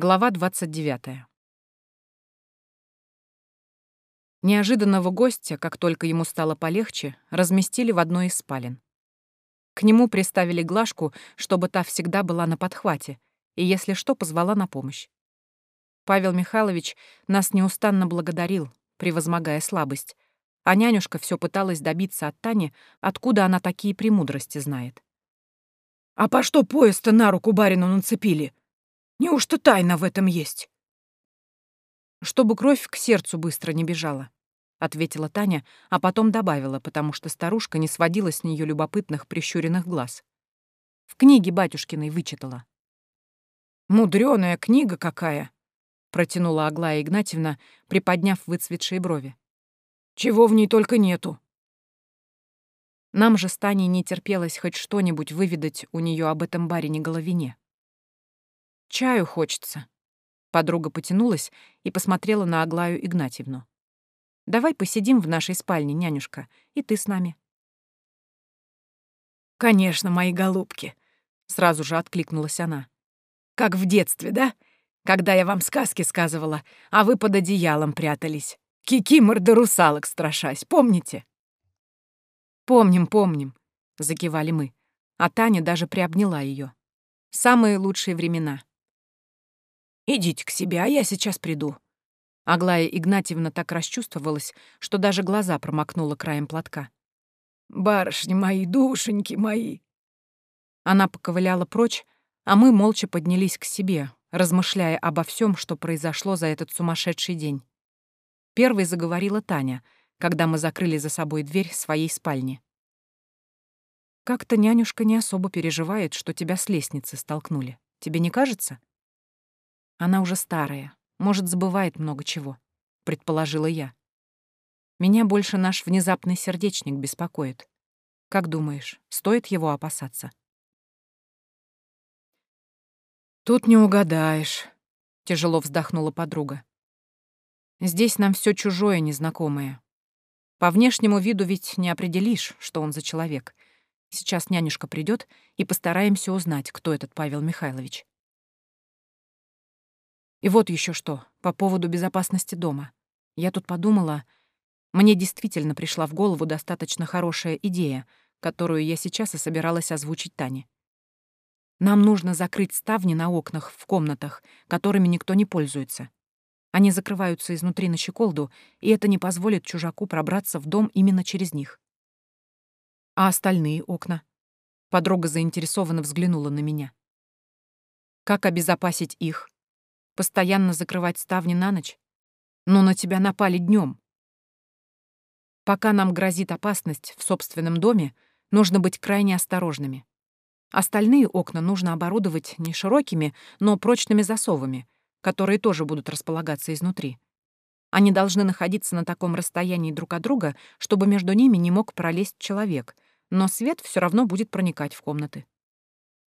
Глава 29. Неожиданного гостя, как только ему стало полегче, разместили в одной из спален. К нему приставили Глашку, чтобы та всегда была на подхвате, и, если что, позвала на помощь. Павел Михайлович нас неустанно благодарил, превозмогая слабость, а нянюшка все пыталась добиться от Тани, откуда она такие премудрости знает. «А по что поезд-то на руку барину нацепили?» Неужто тайна в этом есть? Чтобы кровь к сердцу быстро не бежала, ответила Таня, а потом добавила, потому что старушка не сводила с нее любопытных прищуренных глаз. В книге батюшкиной вычитала. Мудрёная книга какая, протянула Аглая Игнатьевна, приподняв выцветшие брови. Чего в ней только нету. Нам же с Таней не терпелось хоть что-нибудь выведать у нее об этом барине Головине. «Чаю хочется». Подруга потянулась и посмотрела на Аглаю Игнатьевну. «Давай посидим в нашей спальне, нянюшка, и ты с нами». «Конечно, мои голубки», — сразу же откликнулась она. «Как в детстве, да? Когда я вам сказки сказывала, а вы под одеялом прятались. Кикимор да русалок страшась, помните?» «Помним, помним», — закивали мы, а Таня даже приобняла ее. «Самые лучшие времена». Идите к себе, а я сейчас приду». Аглая Игнатьевна так расчувствовалась, что даже глаза промокнула краем платка. «Барышни мои, душеньки мои!» Она поковыляла прочь, а мы молча поднялись к себе, размышляя обо всем, что произошло за этот сумасшедший день. Первой заговорила Таня, когда мы закрыли за собой дверь своей спальни. «Как-то нянюшка не особо переживает, что тебя с лестницы столкнули. Тебе не кажется?» Она уже старая, может, забывает много чего, предположила я. Меня больше наш внезапный сердечник беспокоит. Как думаешь, стоит его опасаться? Тут не угадаешь, тяжело вздохнула подруга. Здесь нам все чужое, незнакомое. По внешнему виду ведь не определишь, что он за человек. Сейчас нянюшка придет и постараемся узнать, кто этот Павел Михайлович. И вот еще что, по поводу безопасности дома. Я тут подумала, мне действительно пришла в голову достаточно хорошая идея, которую я сейчас и собиралась озвучить Тане. Нам нужно закрыть ставни на окнах в комнатах, которыми никто не пользуется. Они закрываются изнутри на щеколду, и это не позволит чужаку пробраться в дом именно через них. А остальные окна? Подруга заинтересованно взглянула на меня. Как обезопасить их? Постоянно закрывать ставни на ночь? Но на тебя напали днем. Пока нам грозит опасность в собственном доме, нужно быть крайне осторожными. Остальные окна нужно оборудовать не широкими, но прочными засовами, которые тоже будут располагаться изнутри. Они должны находиться на таком расстоянии друг от друга, чтобы между ними не мог пролезть человек, но свет все равно будет проникать в комнаты.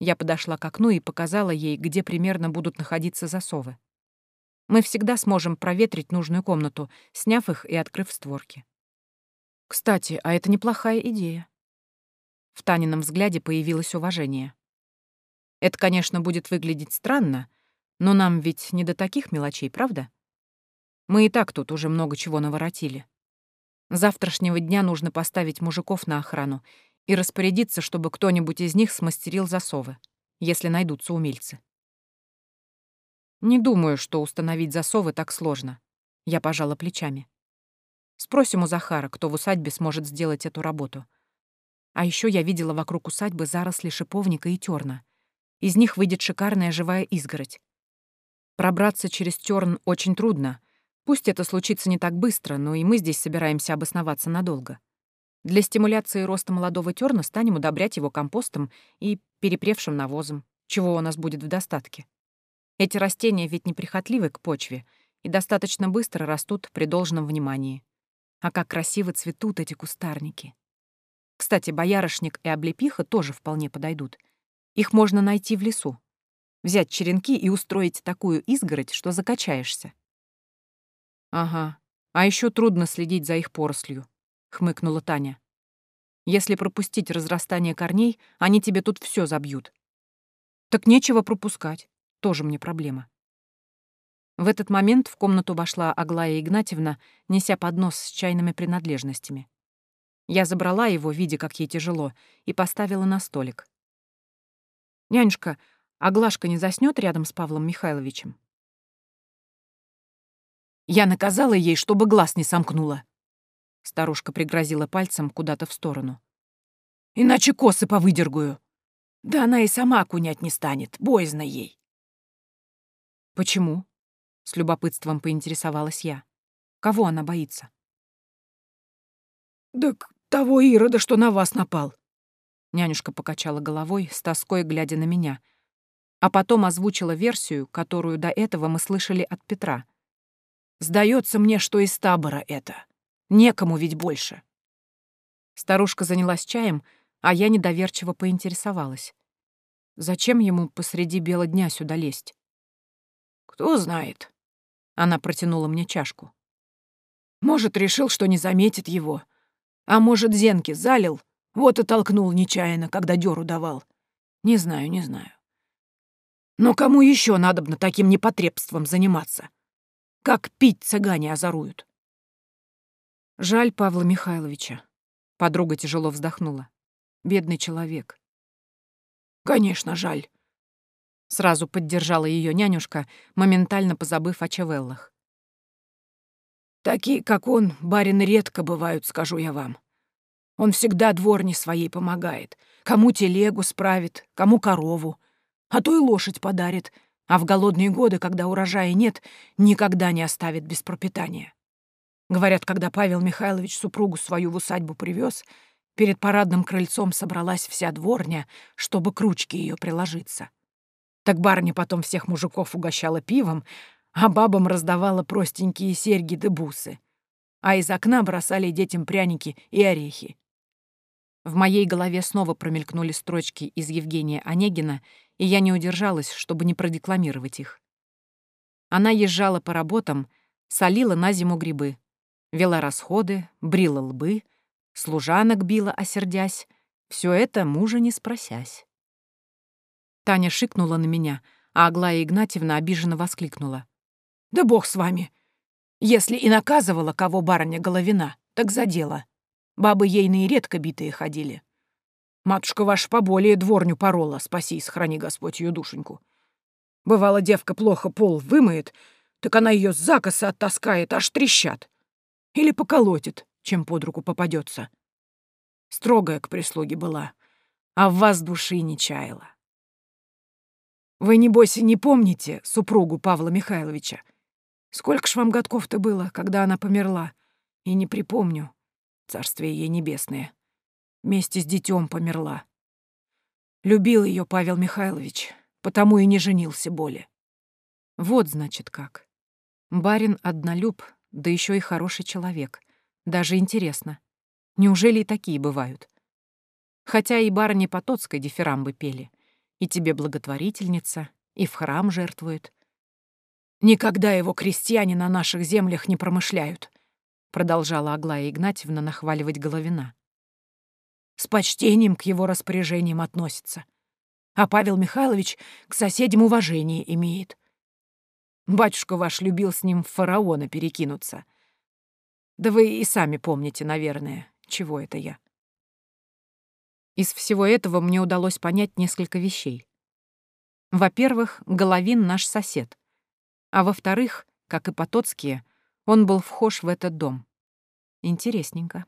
Я подошла к окну и показала ей, где примерно будут находиться засовы. Мы всегда сможем проветрить нужную комнату, сняв их и открыв створки. Кстати, а это неплохая идея. В Танином взгляде появилось уважение. Это, конечно, будет выглядеть странно, но нам ведь не до таких мелочей, правда? Мы и так тут уже много чего наворотили. Завтрашнего дня нужно поставить мужиков на охрану и распорядиться, чтобы кто-нибудь из них смастерил засовы, если найдутся умельцы. Не думаю, что установить засовы так сложно. Я пожала плечами. Спросим у Захара, кто в усадьбе сможет сделать эту работу. А еще я видела вокруг усадьбы заросли шиповника и терна. Из них выйдет шикарная живая изгородь. Пробраться через терн очень трудно. Пусть это случится не так быстро, но и мы здесь собираемся обосноваться надолго. Для стимуляции роста молодого терна станем удобрять его компостом и перепревшим навозом, чего у нас будет в достатке. Эти растения ведь неприхотливы к почве и достаточно быстро растут при должном внимании. А как красиво цветут эти кустарники. Кстати, боярышник и облепиха тоже вполне подойдут. Их можно найти в лесу. Взять черенки и устроить такую изгородь, что закачаешься. Ага. А еще трудно следить за их порослью хмыкнула Таня. Если пропустить разрастание корней, они тебе тут все забьют. Так нечего пропускать. Тоже мне проблема. В этот момент в комнату вошла Аглая Игнатьевна, неся поднос с чайными принадлежностями. Я забрала его, видя, как ей тяжело, и поставила на столик. «Нянюшка, а Глашка не заснёт рядом с Павлом Михайловичем?» «Я наказала ей, чтобы глаз не сомкнула», — старушка пригрозила пальцем куда-то в сторону. «Иначе косы повыдергаю. Да она и сама кунять не станет, боязно ей». «Почему?» — с любопытством поинтересовалась я. «Кого она боится?» «Да того Ирода, что на вас напал». Нянюшка покачала головой, с тоской глядя на меня, а потом озвучила версию, которую до этого мы слышали от Петра. «Сдается мне, что из табора это. Некому ведь больше». Старушка занялась чаем, а я недоверчиво поинтересовалась. Зачем ему посреди бела дня сюда лезть? «Кто знает». Она протянула мне чашку. «Может, решил, что не заметит его. А может, зенки залил, вот и толкнул нечаянно, когда дёру давал. Не знаю, не знаю. Но кому еще надобно таким непотребством заниматься? Как пить цыгане озоруют? Жаль Павла Михайловича. Подруга тяжело вздохнула. Бедный человек. Конечно, жаль. Сразу поддержала ее нянюшка, моментально позабыв о Чавеллах. Такие, как он, барин редко бывают, скажу я вам. Он всегда дворне своей помогает. Кому телегу справит, кому корову, а то и лошадь подарит, а в голодные годы, когда урожая нет, никогда не оставит без пропитания. Говорят, когда Павел Михайлович супругу свою в усадьбу привез, перед парадным крыльцом собралась вся дворня, чтобы к ручке ее приложиться. Так барыня потом всех мужиков угощала пивом, а бабам раздавала простенькие серьги да бусы, а из окна бросали детям пряники и орехи. В моей голове снова промелькнули строчки из Евгения Онегина, и я не удержалась, чтобы не продекламировать их. Она езжала по работам, солила на зиму грибы, вела расходы, брила лбы, служанок била, осердясь, все это мужа не спросясь. Таня шикнула на меня, а Аглая Игнатьевна обиженно воскликнула. Да бог с вами. Если и наказывала кого барыня Головина, так за дело. Бабы ейные редко битые ходили. Матушка ваша поболее дворню порола, спаси и сохрани Господь ее душеньку. Бывало, девка плохо пол вымоет, так она ее с закоса оттаскает, аж трещат. Или поколотит, чем под руку попадется. Строгая к прислуге была, а в вас души не чаяла. Вы, небось, не помните супругу Павла Михайловича? Сколько ж вам годков-то было, когда она померла? И не припомню. Царствие ей небесное. Вместе с детем померла. Любил ее Павел Михайлович, потому и не женился более. Вот, значит, как. Барин однолюб, да еще и хороший человек. Даже интересно. Неужели и такие бывают? Хотя и барыни Потоцкой дифирамбы пели. И тебе благотворительница, и в храм жертвует. «Никогда его крестьяне на наших землях не промышляют», продолжала Аглая Игнатьевна нахваливать Головина. «С почтением к его распоряжениям относится. А Павел Михайлович к соседям уважение имеет. Батюшка ваш любил с ним в фараона перекинуться. Да вы и сами помните, наверное, чего это я». Из всего этого мне удалось понять несколько вещей. Во-первых, Головин наш сосед. А во-вторых, как и Потоцкие, он был вхож в этот дом. Интересненько.